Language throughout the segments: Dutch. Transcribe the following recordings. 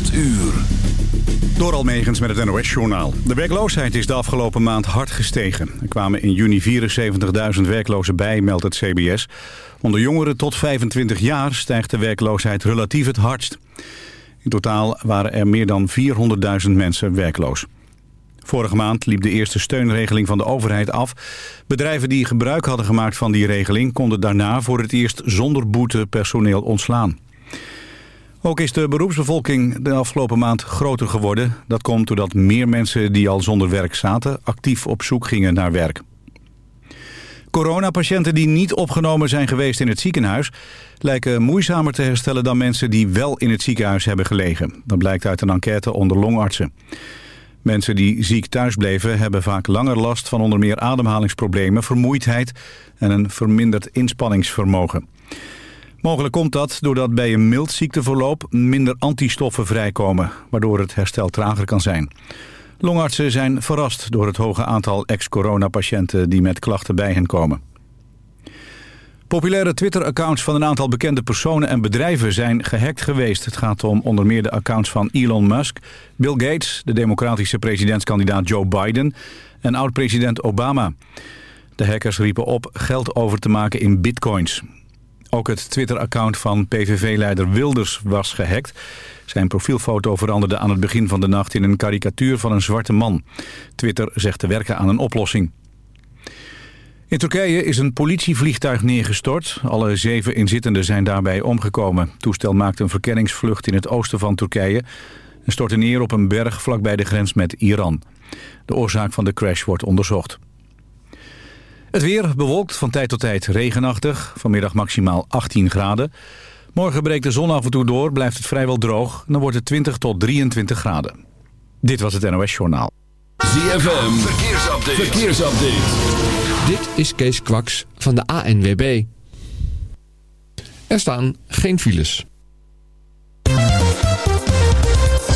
8 uur. Door Almegens met het NOS-journaal. De werkloosheid is de afgelopen maand hard gestegen. Er kwamen in juni 74.000 werklozen bij, meldt het CBS. Onder jongeren tot 25 jaar stijgt de werkloosheid relatief het hardst. In totaal waren er meer dan 400.000 mensen werkloos. Vorige maand liep de eerste steunregeling van de overheid af. Bedrijven die gebruik hadden gemaakt van die regeling... konden daarna voor het eerst zonder boete personeel ontslaan. Ook is de beroepsbevolking de afgelopen maand groter geworden. Dat komt doordat meer mensen die al zonder werk zaten... actief op zoek gingen naar werk. Coronapatiënten die niet opgenomen zijn geweest in het ziekenhuis... lijken moeizamer te herstellen dan mensen die wel in het ziekenhuis hebben gelegen. Dat blijkt uit een enquête onder longartsen. Mensen die ziek thuis bleven hebben vaak langer last van onder meer ademhalingsproblemen, vermoeidheid en een verminderd inspanningsvermogen. Mogelijk komt dat doordat bij een mild ziekteverloop minder antistoffen vrijkomen, waardoor het herstel trager kan zijn. Longartsen zijn verrast door het hoge aantal ex-coronapatiënten die met klachten bij hen komen. Populaire Twitter-accounts van een aantal bekende personen en bedrijven zijn gehackt geweest. Het gaat om onder meer de accounts van Elon Musk, Bill Gates, de democratische presidentskandidaat Joe Biden en oud-president Obama. De hackers riepen op geld over te maken in bitcoins. Ook het Twitter-account van PVV-leider Wilders was gehackt. Zijn profielfoto veranderde aan het begin van de nacht in een karikatuur van een zwarte man. Twitter zegt te werken aan een oplossing. In Turkije is een politievliegtuig neergestort. Alle zeven inzittenden zijn daarbij omgekomen. Het toestel maakte een verkenningsvlucht in het oosten van Turkije... en stortte neer op een berg vlakbij de grens met Iran. De oorzaak van de crash wordt onderzocht. Het weer bewolkt van tijd tot tijd regenachtig. Vanmiddag maximaal 18 graden. Morgen breekt de zon af en toe door, blijft het vrijwel droog. Dan wordt het 20 tot 23 graden. Dit was het NOS Journaal. ZFM, verkeersupdate. verkeersupdate. Dit is Kees Kwaks van de ANWB. Er staan geen files.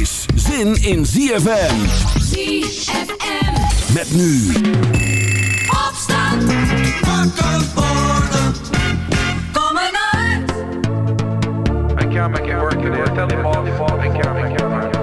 is zin in ZFM. ZFM. Met nu. Opstand. Wakker worden. Kom eruit. I can't make it work today. I tell him all before I can't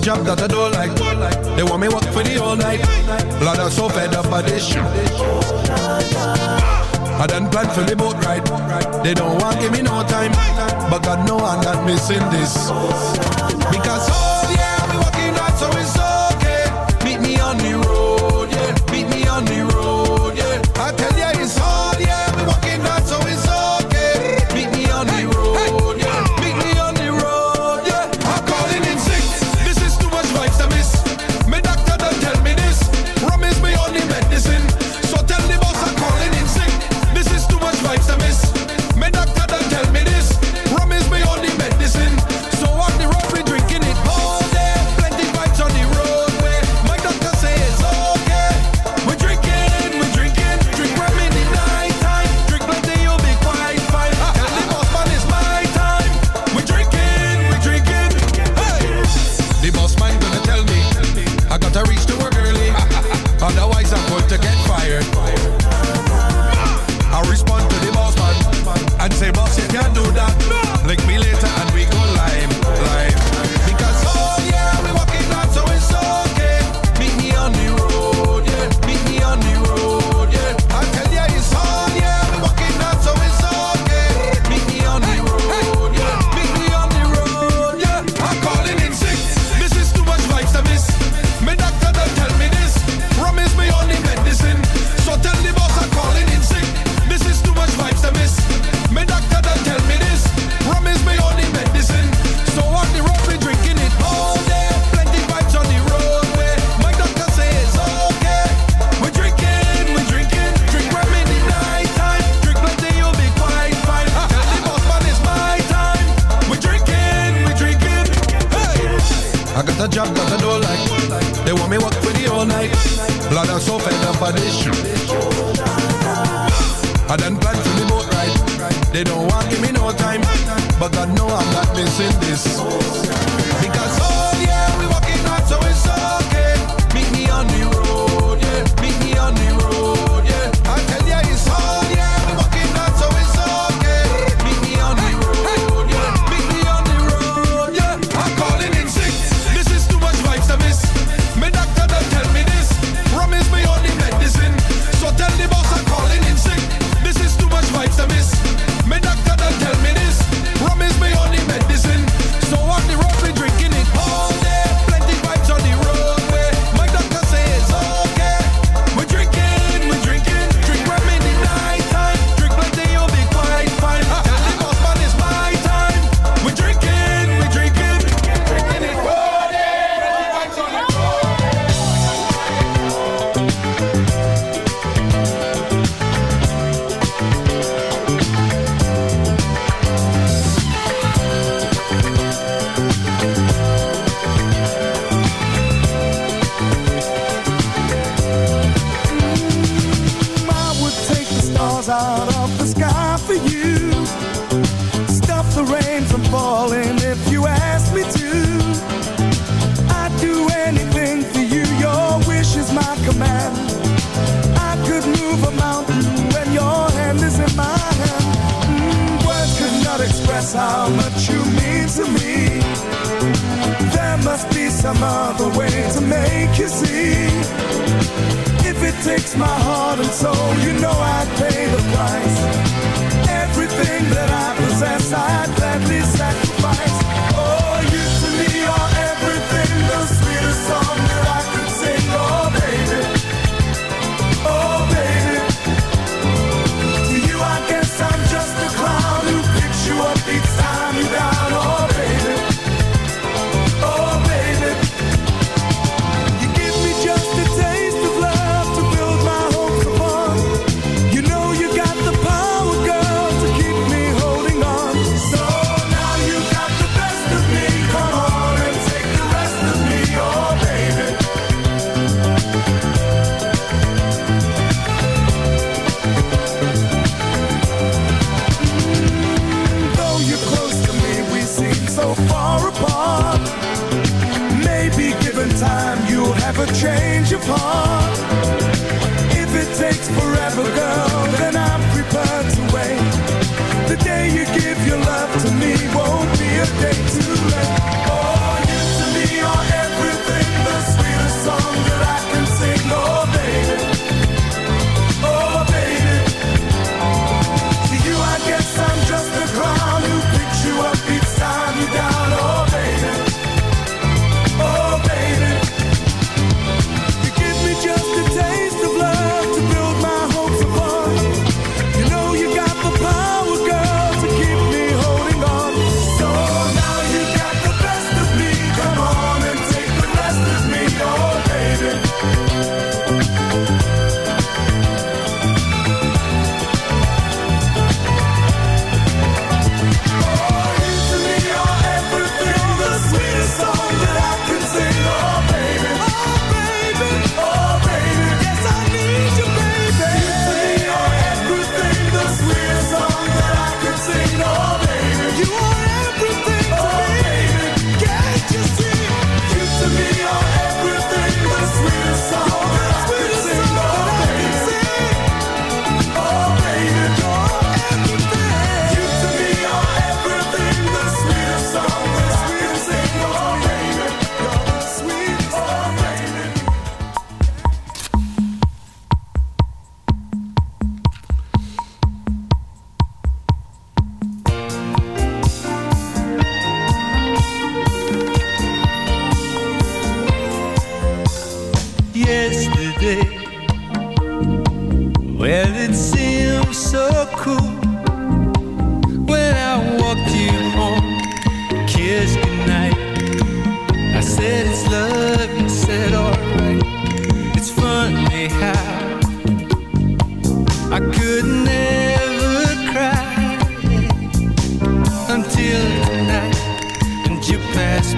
job that I don't like. They want me work for the all night. Blood, I'm so fed up by this shit. I done planned for the boat ride. They don't want give me no time, but God know I'm not missing this. Because oh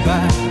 by.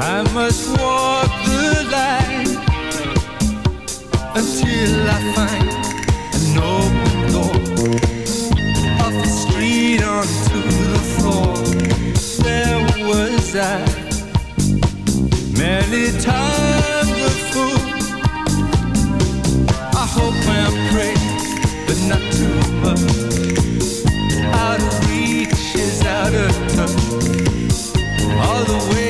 Just walk the line until I find an open door off the street onto the. There was I, many times a fool. I hope and pray, but not too much. Out of reach is out of touch. All the way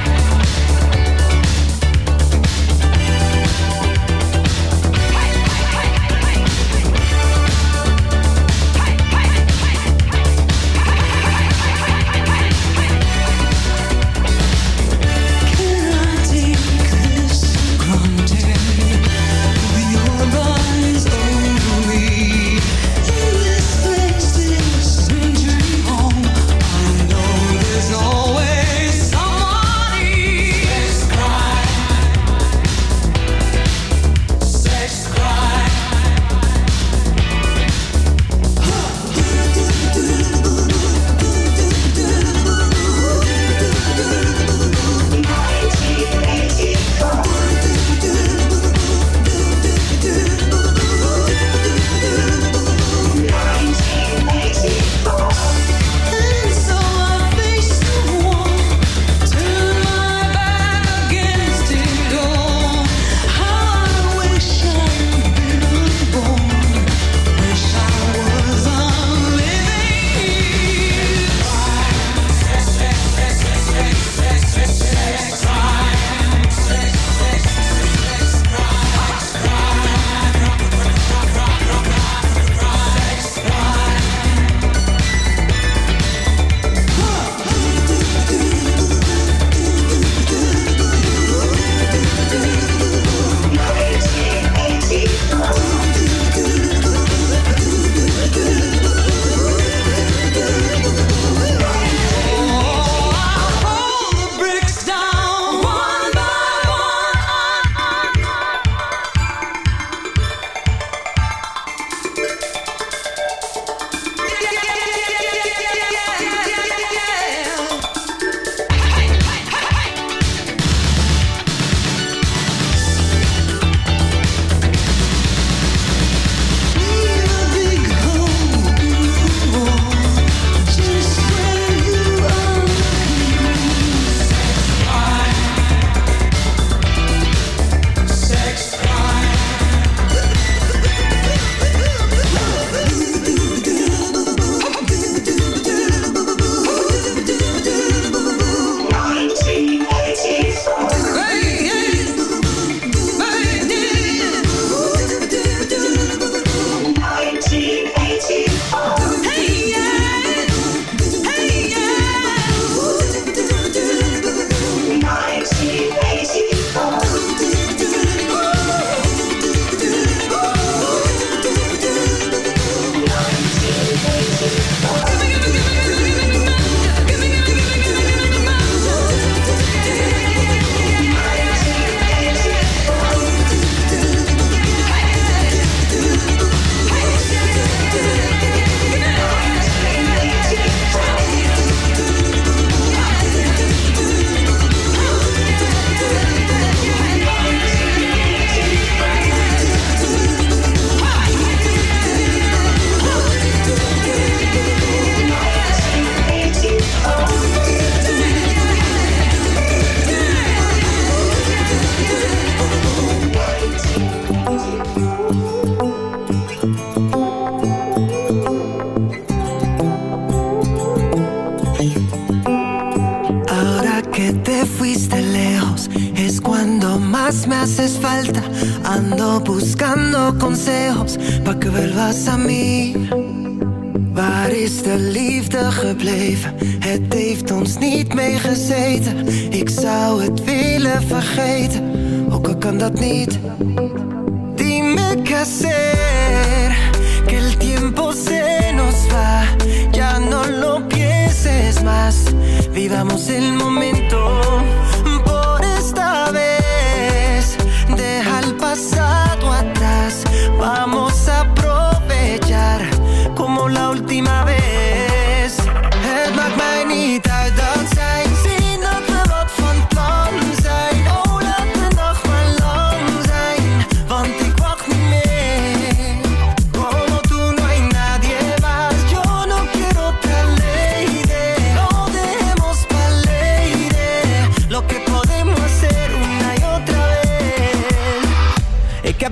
Que. Waar is de liefde gebleven? Het heeft ons niet meegezeten. Ik zou het willen vergeten, ook kan dat niet. Dime qué hacer, que el tiempo se nos va. Ya no lo pienses más, vivamos el momento. Por esta vez, deja el pasado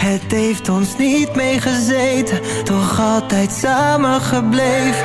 Het heeft ons niet meegezeten, toch altijd samen gebleven.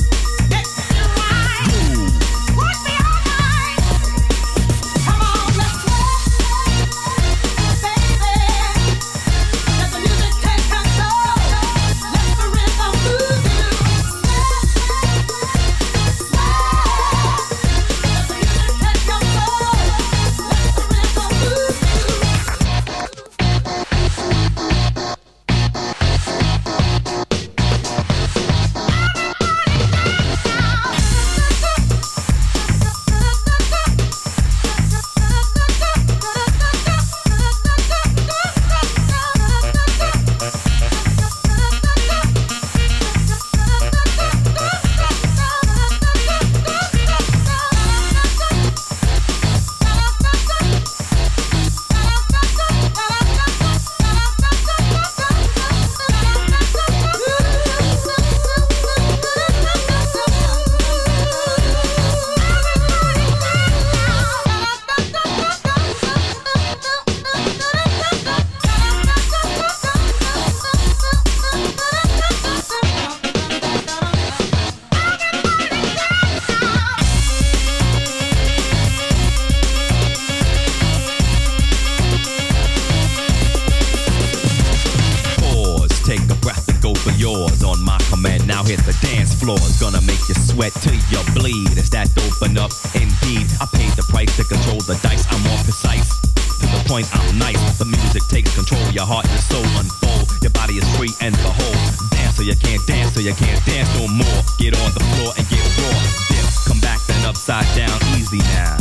sweat till you bleed. Is that open up? Indeed, I paid the price to control the dice. I'm more precise. To the point, I'm nice. The music takes control. Your heart and soul unfold. Your body is free and behold. Dance so you can't dance, so you can't dance no more. Get on the floor and get raw. Dip, come back then upside down, easy now.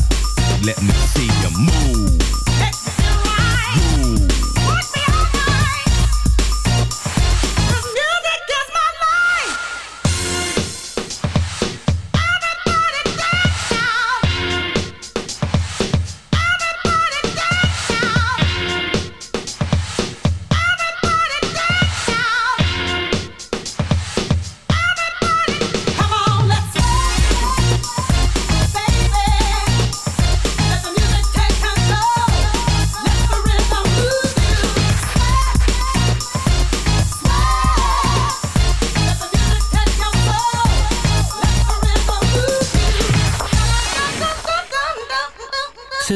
Let me see you move.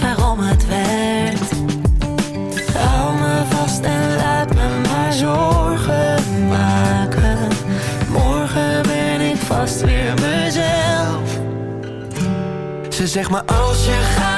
waarom het werkt. Hou me vast en laat me maar zorgen maken. Morgen ben ik vast weer mezelf. Ze zegt maar als je gaat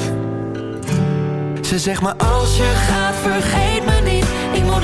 Ze zegt maar als je gaat vergeet me niet. Ik moet